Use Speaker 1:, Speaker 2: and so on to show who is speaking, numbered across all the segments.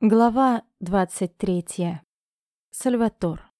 Speaker 1: Глава 23. Сальватор.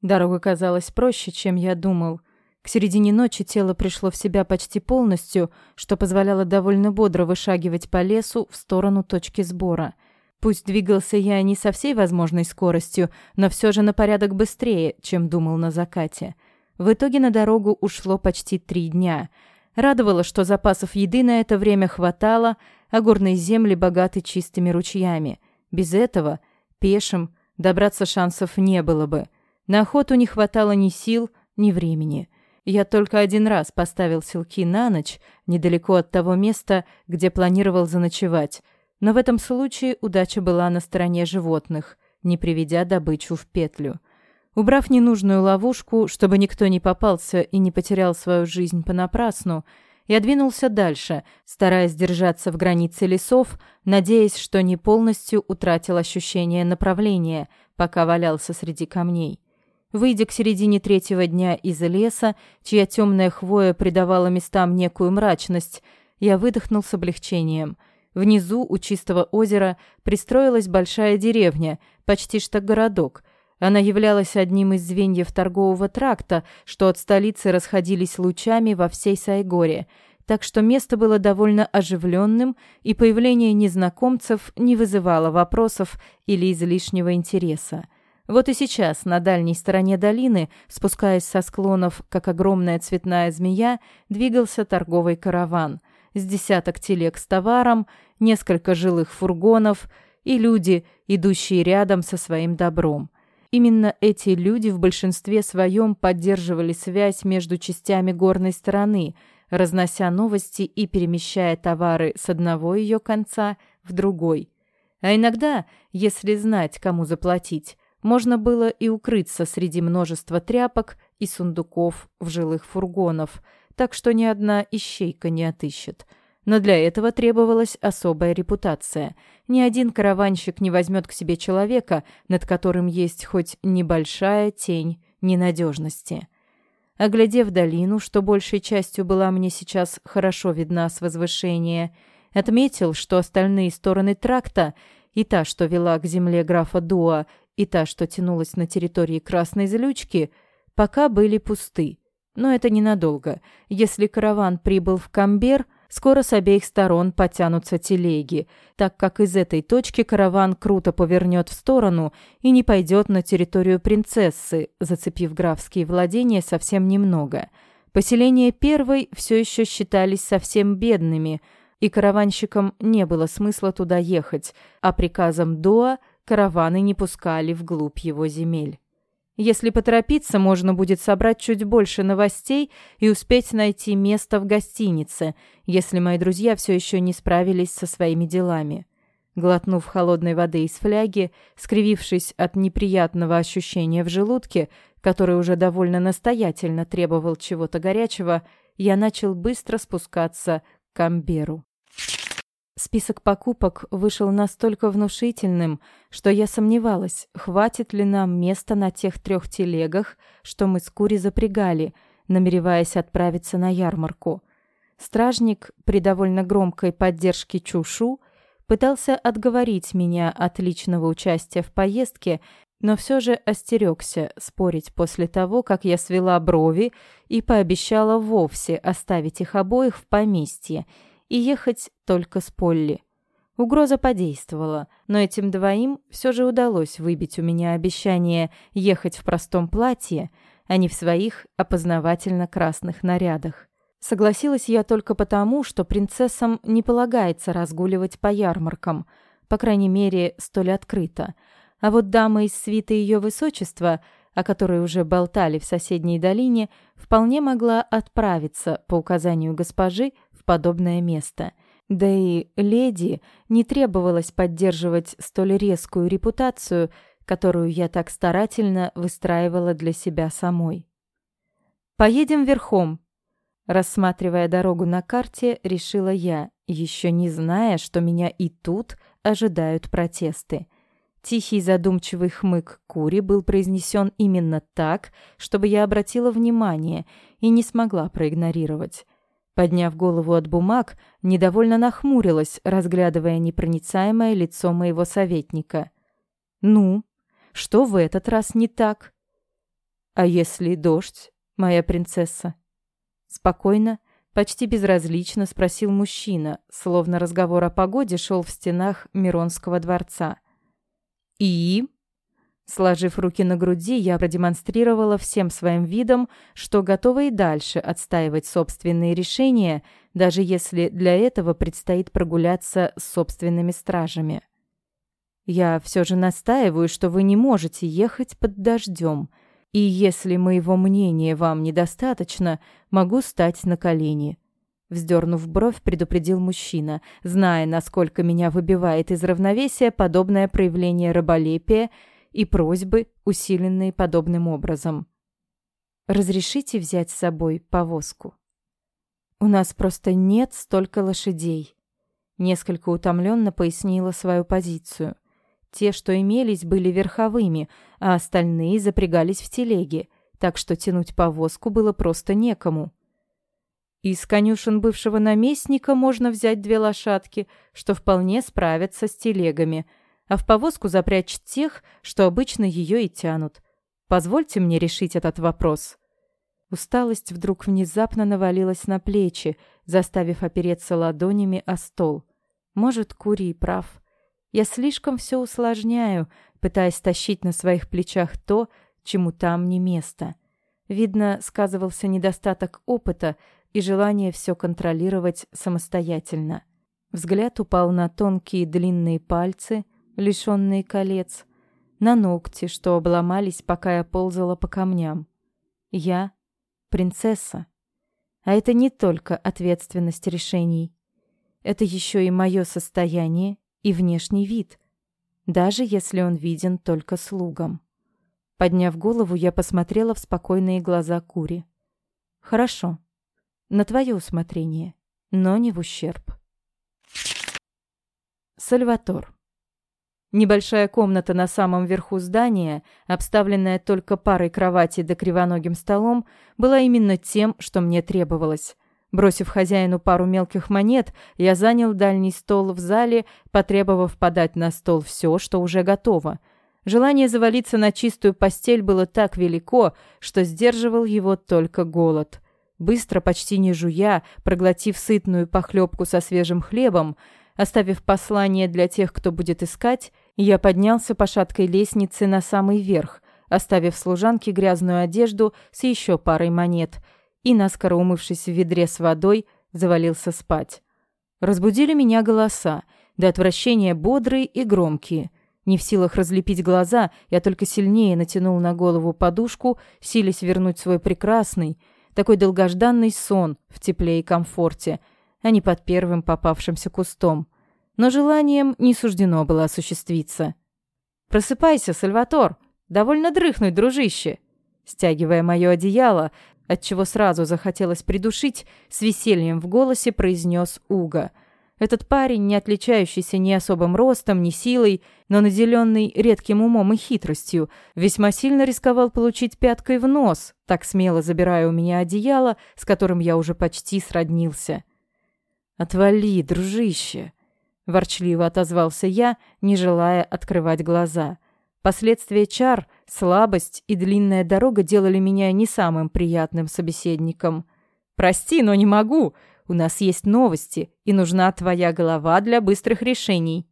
Speaker 1: Дорога казалась проще, чем я думал. К середине ночи тело пришло в себя почти полностью, что позволяло довольно бодро вышагивать по лесу в сторону точки сбора. Пусть двигался я не со всей возможной скоростью, но все же на порядок быстрее, чем думал на закате. В итоге на дорогу ушло почти три дня. Радовало, что запасов еды на это время хватало – а горные земли богаты чистыми ручьями. Без этого, пешим, добраться шансов не было бы. На охоту не хватало ни сил, ни времени. Я только один раз поставил селки на ночь, недалеко от того места, где планировал заночевать. Но в этом случае удача была на стороне животных, не приведя добычу в петлю. Убрав ненужную ловушку, чтобы никто не попался и не потерял свою жизнь понапрасну, я двинулся дальше, стараясь держаться в границе лесов, надеясь, что не полностью утратил ощущение направления, пока валялся среди камней. Выйдя к середине третьего дня из леса, чья темная хвоя придавала местам некую мрачность, я выдохнул с облегчением. Внизу, у чистого озера, пристроилась большая деревня, почти что городок. Она являлась одним из звеньев торгового тракта, что от столицы расходились лучами во всей Сайгоре, так что место было довольно оживленным, и появление незнакомцев не вызывало вопросов или излишнего интереса. Вот и сейчас на дальней стороне долины, спускаясь со склонов, как огромная цветная змея, двигался торговый караван. С десяток телег с товаром, несколько жилых фургонов и люди, идущие рядом со своим добром. Именно эти люди в большинстве своем поддерживали связь между частями горной стороны, разнося новости и перемещая товары с одного ее конца в другой. А иногда, если знать, кому заплатить, можно было и укрыться среди множества тряпок и сундуков в жилых фургонов, так что ни одна ищейка не отыщет – но для этого требовалась особая репутация. Ни один караванщик не возьмет к себе человека, над которым есть хоть небольшая тень ненадежности. Оглядев долину, что большей частью была мне сейчас хорошо видна с возвышения, отметил, что остальные стороны тракта, и та, что вела к земле графа Дуа, и та, что тянулась на территории Красной Злючки, пока были пусты. Но это ненадолго. Если караван прибыл в Камбер – Скоро с обеих сторон потянутся телеги, так как из этой точки караван круто повернет в сторону и не пойдет на территорию принцессы, зацепив графские владения совсем немного. Поселения первой все еще считались совсем бедными, и караванщикам не было смысла туда ехать, а приказом Доа караваны не пускали вглубь его земель. Если поторопиться, можно будет собрать чуть больше новостей и успеть найти место в гостинице, если мои друзья все еще не справились со своими делами. Глотнув холодной воды из фляги, скривившись от неприятного ощущения в желудке, который уже довольно настоятельно требовал чего-то горячего, я начал быстро спускаться к Амберу. Список покупок вышел настолько внушительным, что я сомневалась, хватит ли нам места на тех трех телегах, что мы с Кури запрягали, намереваясь отправиться на ярмарку. Стражник при довольно громкой поддержке Чушу пытался отговорить меня от личного участия в поездке, но все же остерегся спорить после того, как я свела брови и пообещала вовсе оставить их обоих в поместье – и ехать только с Полли. Угроза подействовала, но этим двоим все же удалось выбить у меня обещание ехать в простом платье, а не в своих опознавательно-красных нарядах. Согласилась я только потому, что принцессам не полагается разгуливать по ярмаркам, по крайней мере, столь открыто. А вот дама из свиты ее высочества, о которой уже болтали в соседней долине, вполне могла отправиться по указанию госпожи подобное место. Да и леди не требовалось поддерживать столь резкую репутацию, которую я так старательно выстраивала для себя самой. «Поедем верхом», Рассматривая дорогу на карте, решила я, еще не зная, что меня и тут ожидают протесты. Тихий задумчивый хмык Кури был произнесен именно так, чтобы я обратила внимание и не смогла проигнорировать. Подняв голову от бумаг, недовольно нахмурилась, разглядывая непроницаемое лицо моего советника. «Ну, что в этот раз не так?» «А если дождь, моя принцесса?» Спокойно, почти безразлично спросил мужчина, словно разговор о погоде шел в стенах Миронского дворца. «И?» Сложив руки на груди, я продемонстрировала всем своим видом, что готова и дальше отстаивать собственные решения, даже если для этого предстоит прогуляться с собственными стражами. Я все же настаиваю, что вы не можете ехать под дождем, и если моего мнения вам недостаточно, могу стать на колени. Вздернув бровь, предупредил мужчина, зная, насколько меня выбивает из равновесия подобное проявление раболепия и просьбы, усиленные подобным образом. «Разрешите взять с собой повозку?» «У нас просто нет столько лошадей», — несколько утомленно пояснила свою позицию. Те, что имелись, были верховыми, а остальные запрягались в телеге, так что тянуть повозку было просто некому. Из конюшен бывшего наместника можно взять две лошадки, что вполне справятся с телегами, а в повозку запрячь тех, что обычно ее и тянут. Позвольте мне решить этот вопрос. Усталость вдруг внезапно навалилась на плечи, заставив опереться ладонями о стол. Может, Курий прав. Я слишком все усложняю, пытаясь тащить на своих плечах то, чему там не место. Видно, сказывался недостаток опыта и желание все контролировать самостоятельно. Взгляд упал на тонкие длинные пальцы, лишенные колец, на ногти, что обломались, пока я ползала по камням. Я — принцесса. А это не только ответственность решений. Это еще и мое состояние и внешний вид, даже если он виден только слугам. Подняв голову, я посмотрела в спокойные глаза Кури. «Хорошо. На твое усмотрение, но не в ущерб». Сальватор. Небольшая комната на самом верху здания, обставленная только парой кроватей да кривоногим столом, была именно тем, что мне требовалось. Бросив хозяину пару мелких монет, я занял дальний стол в зале, потребовав подать на стол все, что уже готово. Желание завалиться на чистую постель было так велико, что сдерживал его только голод. Быстро, почти не жуя, проглотив сытную похлебку со свежим хлебом, оставив послание для тех, кто будет искать, я поднялся по шаткой лестнице на самый верх, оставив служанке грязную одежду с еще парой монет – и, наскоро умывшись в ведре с водой, завалился спать. Разбудили меня голоса, до отвращения бодрые и громкие. Не в силах разлепить глаза, я только сильнее натянул на голову подушку, силясь вернуть свой прекрасный, такой долгожданный сон в тепле и комфорте, а не под первым попавшимся кустом. Но желанием не суждено было осуществиться. «Просыпайся, Сальватор! Довольно дрыхнуть, дружище!» Стягивая мое одеяло, отчего сразу захотелось придушить, с весельем в голосе произнес Уга. Этот парень, не отличающийся ни особым ростом, ни силой, но наделенный редким умом и хитростью, весьма сильно рисковал получить пяткой в нос, так смело забирая у меня одеяло, с которым я уже почти сроднился. «Отвали, дружище!» — ворчливо отозвался я, не желая открывать глаза — Последствия чар, слабость и длинная дорога делали меня не самым приятным собеседником. «Прости, но не могу. У нас есть новости, и нужна твоя голова для быстрых решений».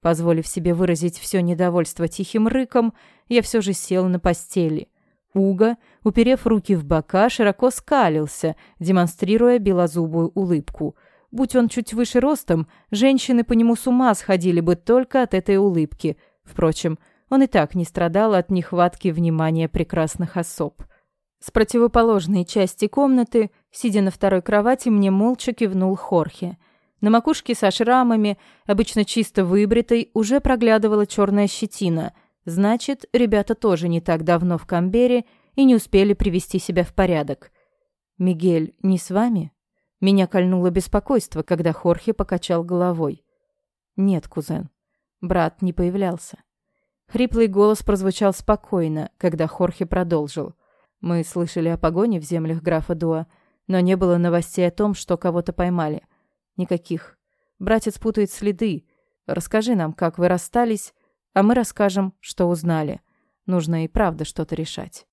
Speaker 1: Позволив себе выразить все недовольство тихим рыком, я все же сел на постели. Уга, уперев руки в бока, широко скалился, демонстрируя белозубую улыбку. Будь он чуть выше ростом, женщины по нему с ума сходили бы только от этой улыбки. Впрочем, он и так не страдал от нехватки внимания прекрасных особ. С противоположной части комнаты, сидя на второй кровати, мне молча кивнул Хорхе. На макушке со шрамами, обычно чисто выбритой, уже проглядывала черная щетина. Значит, ребята тоже не так давно в Камбере и не успели привести себя в порядок. «Мигель не с вами?» Меня кольнуло беспокойство, когда Хорхе покачал головой. «Нет, кузен. Брат не появлялся». Хриплый голос прозвучал спокойно, когда Хорхе продолжил. «Мы слышали о погоне в землях графа Дуа. Но не было новостей о том, что кого-то поймали. Никаких. Братец путает следы. Расскажи нам, как вы расстались, а мы расскажем, что узнали. Нужно и правда что-то решать.